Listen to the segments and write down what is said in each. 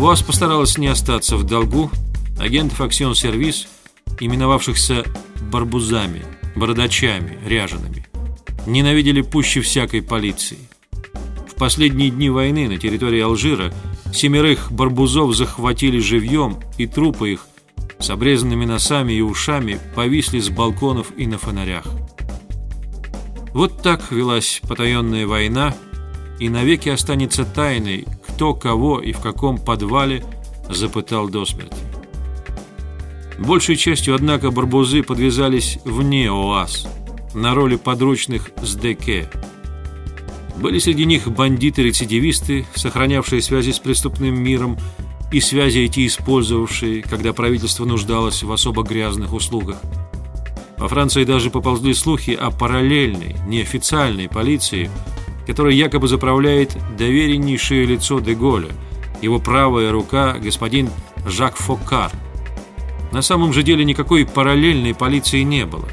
УАЗ постаралась не остаться в долгу. Агентов Аксион Сервис, именовавшихся барбузами, бородачами, ряжеными, ненавидели пуще всякой полиции. В последние дни войны на территории Алжира семерых барбузов захватили живьем, и трупы их с обрезанными носами и ушами повисли с балконов и на фонарях. Вот так велась потаенная война, и навеки останется тайной, кто кого и в каком подвале запытал до смерти. Большей частью, однако, барбузы подвязались вне ОАС, на роли подручных с ДК. Были среди них бандиты-рецидивисты, сохранявшие связи с преступным миром, и связи эти использовавшие, когда правительство нуждалось в особо грязных услугах. Во Франции даже поползли слухи о параллельной, неофициальной полиции, которая якобы заправляет довереннейшее лицо Деголя, его правая рука господин Жак Фоккар. На самом же деле никакой параллельной полиции не было.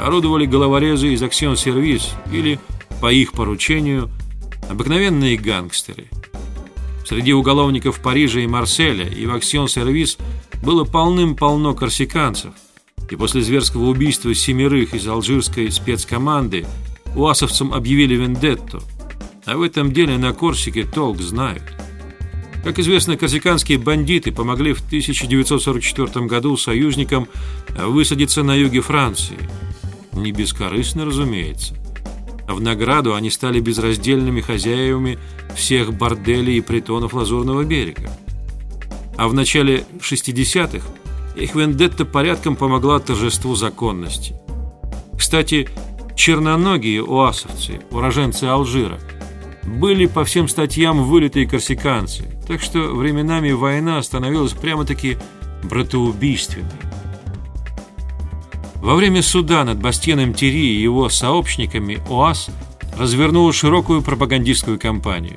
Орудовали головорезы из Аксион Сервис или, по их поручению, обыкновенные гангстеры – Среди уголовников Парижа и Марселя и в Аксион-сервис было полным-полно корсиканцев. И после зверского убийства семерых из алжирской спецкоманды уасовцам объявили вендетту. А в этом деле на Корсике толк знают. Как известно, корсиканские бандиты помогли в 1944 году союзникам высадиться на юге Франции. Не бескорыстно, разумеется. В награду они стали безраздельными хозяевами всех борделей и притонов Лазурного берега. А в начале 60-х их вендетта порядком помогла торжеству законности. Кстати, черноногие уасовцы, уроженцы Алжира, были по всем статьям вылитые корсиканцы, так что временами война становилась прямо-таки братоубийственной. Во время суда над Бастьеном Тери и его сообщниками ОАС развернула широкую пропагандистскую кампанию.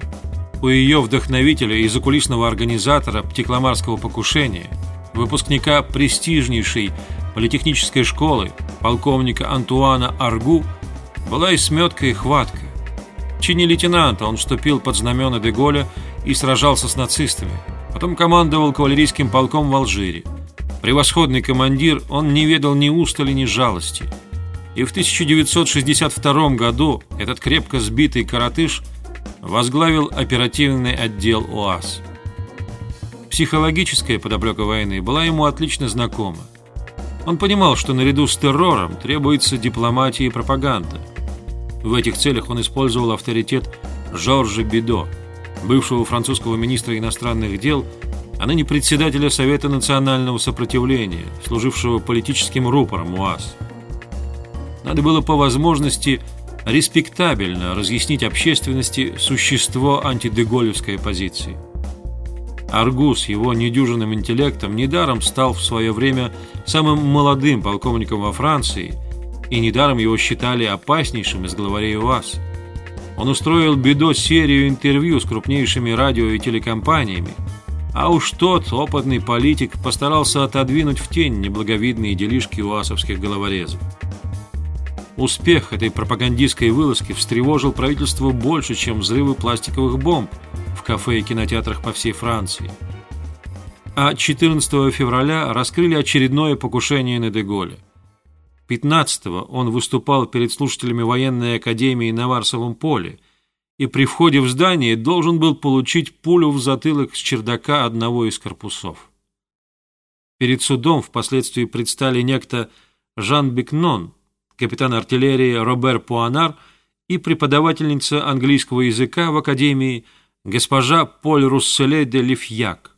У ее вдохновителя и закулисного организатора птикламарского покушения, выпускника престижнейшей политехнической школы, полковника Антуана Аргу, была и сметка, и хватка. В чине лейтенанта он вступил под знамена Деголя и сражался с нацистами. Потом командовал кавалерийским полком в Алжире. Превосходный командир, он не ведал ни устали, ни жалости. И в 1962 году этот крепко сбитый коротыш возглавил оперативный отдел ОАС. Психологическая подоплека войны была ему отлично знакома. Он понимал, что наряду с террором требуется дипломатия и пропаганда. В этих целях он использовал авторитет Жоржа Бидо, бывшего французского министра иностранных дел а ныне председателя Совета национального сопротивления, служившего политическим рупором УАЗ. Надо было по возможности респектабельно разъяснить общественности существо антидеголевской позиции. Аргус его недюжинным интеллектом недаром стал в свое время самым молодым полковником во Франции, и недаром его считали опаснейшим из главарей УАЗ. Он устроил бедо серию интервью с крупнейшими радио и телекомпаниями, а уж тот опытный политик постарался отодвинуть в тень неблаговидные делишки уасовских головорезов. Успех этой пропагандистской вылазки встревожил правительство больше, чем взрывы пластиковых бомб в кафе и кинотеатрах по всей Франции. А 14 февраля раскрыли очередное покушение на Деголя. 15-го он выступал перед слушателями военной академии на Варсовом поле – и при входе в здание должен был получить пулю в затылок с чердака одного из корпусов. Перед судом впоследствии предстали некто Жан Бекнон, капитан артиллерии Робер Пуанар и преподавательница английского языка в Академии госпожа Поль Русселе де Лифьяк.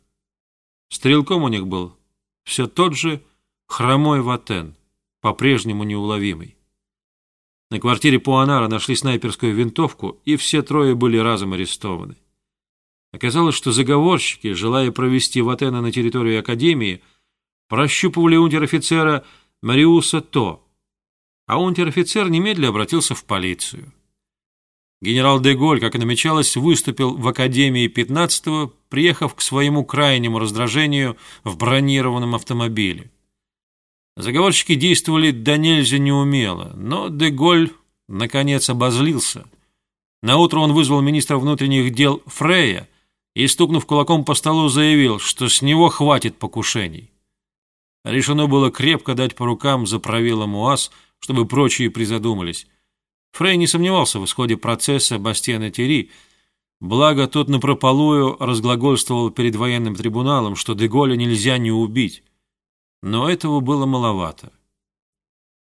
Стрелком у них был все тот же хромой Ватен, по-прежнему неуловимый. На квартире Пуанара нашли снайперскую винтовку, и все трое были разом арестованы. Оказалось, что заговорщики, желая провести Ватена на территорию Академии, прощупывали унтер-офицера Мариуса То, а унтер-офицер немедленно обратился в полицию. Генерал Деголь, как и намечалось, выступил в Академии 15-го, приехав к своему крайнему раздражению в бронированном автомобиле. Заговорщики действовали до нельзя неумело, но Деголь наконец обозлился. Наутро он вызвал министра внутренних дел Фрея, и, стукнув кулаком по столу, заявил, что с него хватит покушений. Решено было крепко дать по рукам за правилом УАЗ, чтобы прочие призадумались. Фрей не сомневался в исходе процесса Бастиана Терри, благо тот напропалую разглагольствовал перед военным трибуналом, что Деголя нельзя не убить. Но этого было маловато.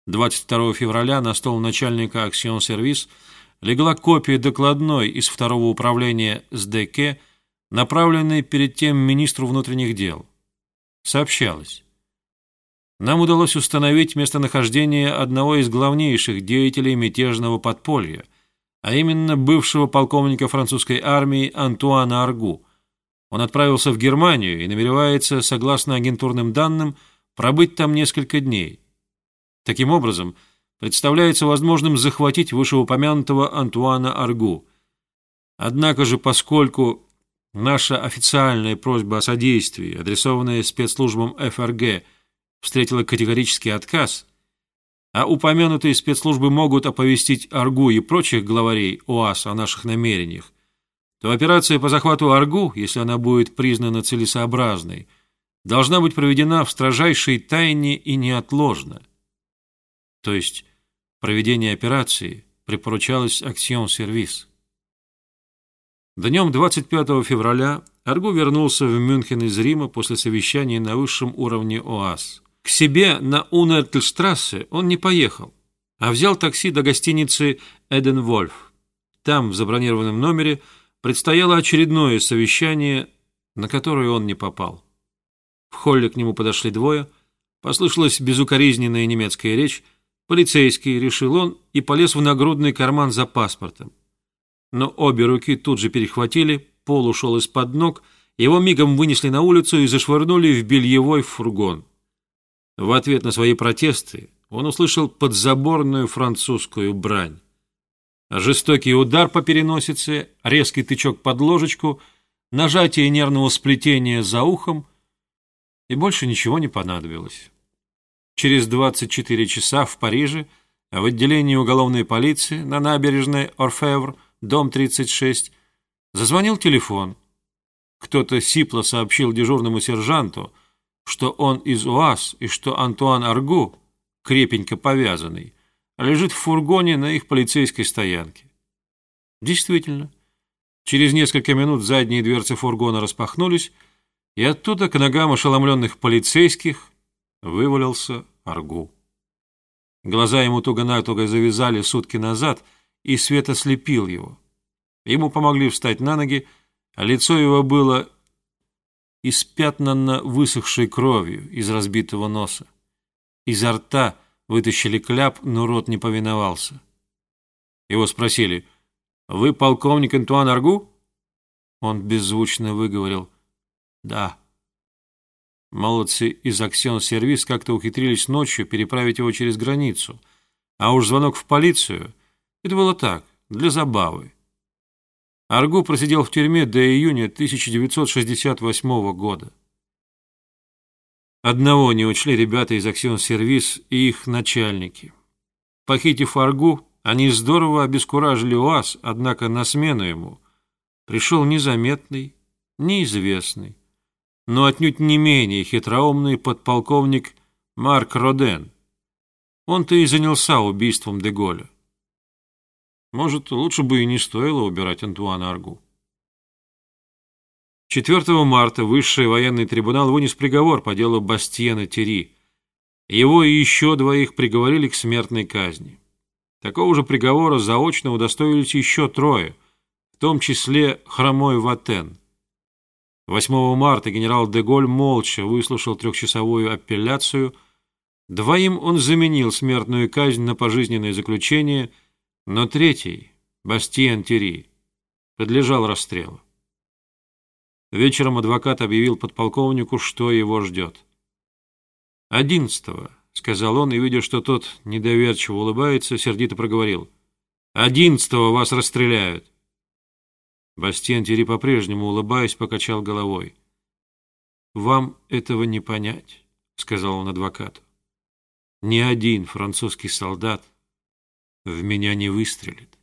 22 февраля на стол начальника Аксион Сервис легла копия докладной из второго управления СДК, направленной перед тем министру внутренних дел. Сообщалось. Нам удалось установить местонахождение одного из главнейших деятелей мятежного подполья, а именно бывшего полковника французской армии Антуана Аргу. Он отправился в Германию и намеревается, согласно агентурным данным, пробыть там несколько дней. Таким образом, представляется возможным захватить вышеупомянутого Антуана Аргу. Однако же, поскольку наша официальная просьба о содействии, адресованная спецслужбам ФРГ, встретила категорический отказ, а упомянутые спецслужбы могут оповестить Аргу и прочих главарей ОАС о наших намерениях, то операция по захвату Аргу, если она будет признана целесообразной, должна быть проведена в строжайшей тайне и неотложно. То есть проведение операции припоручалось Аксион Сервис. Днем 25 февраля Аргу вернулся в Мюнхен из Рима после совещания на высшем уровне ОАС. К себе на Унертельштрассе он не поехал, а взял такси до гостиницы «Эден Вольф». Там, в забронированном номере, предстояло очередное совещание, на которое он не попал. В холле к нему подошли двое, послышалась безукоризненная немецкая речь, полицейский, решил он, и полез в нагрудный карман за паспортом. Но обе руки тут же перехватили, пол ушел из-под ног, его мигом вынесли на улицу и зашвырнули в бельевой фургон. В ответ на свои протесты он услышал подзаборную французскую брань. Жестокий удар по переносице, резкий тычок под ложечку, нажатие нервного сплетения за ухом, и больше ничего не понадобилось. Через 24 часа в Париже в отделении уголовной полиции на набережной Орфевр, дом 36, зазвонил телефон. Кто-то сипло сообщил дежурному сержанту – что он из УАЗ и что Антуан Аргу, крепенько повязанный, лежит в фургоне на их полицейской стоянке. Действительно, через несколько минут задние дверцы фургона распахнулись, и оттуда к ногам ошеломленных полицейских вывалился Аргу. Глаза ему туго-натуго завязали сутки назад, и свет ослепил его. Ему помогли встать на ноги, а лицо его было испятнана высохшей кровью из разбитого носа. Изо рта вытащили кляп, но рот не повиновался. Его спросили, «Вы полковник Антуан Аргу?» Он беззвучно выговорил, «Да». Молодцы из Аксион Сервис как-то ухитрились ночью переправить его через границу, а уж звонок в полицию — это было так, для забавы. Аргу просидел в тюрьме до июня 1968 года. Одного не учли ребята из Аксион Сервис и их начальники. Похитив Аргу, они здорово обескуражили УАЗ, однако на смену ему пришел незаметный, неизвестный, но отнюдь не менее хитроумный подполковник Марк Роден. Он-то и занялся убийством Деголя. Может, лучше бы и не стоило убирать Антуана Аргу. 4 марта Высший военный трибунал вынес приговор по делу Бастиена Терри. Его и еще двоих приговорили к смертной казни. Такого же приговора заочно удостоились еще трое, в том числе хромой Ватен. 8 марта генерал Деголь молча выслушал трехчасовую апелляцию. Двоим он заменил смертную казнь на пожизненное заключение – но третий, Бастиен Тери, подлежал расстрелу. Вечером адвокат объявил подполковнику, что его ждет. «Одиннадцатого», — сказал он, и, видя, что тот недоверчиво улыбается, сердито проговорил. «Одиннадцатого вас расстреляют». Бастиен Тери по-прежнему, улыбаясь, покачал головой. «Вам этого не понять», — сказал он адвокату. «Ни один французский солдат в меня не выстрелит.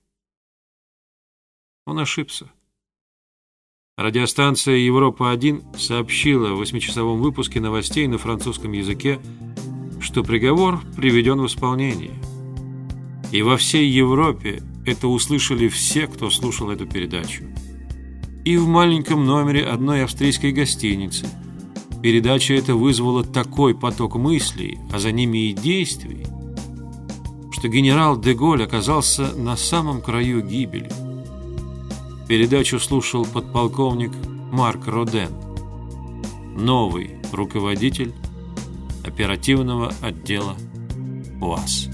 Он ошибся. Радиостанция «Европа-1» сообщила в восьмичасовом выпуске новостей на французском языке, что приговор приведен в исполнение. И во всей Европе это услышали все, кто слушал эту передачу. И в маленьком номере одной австрийской гостиницы передача эта вызвала такой поток мыслей, а за ними и действий, что генерал Деголь оказался на самом краю гибели. Передачу слушал подполковник Марк Роден, новый руководитель оперативного отдела УАЗ.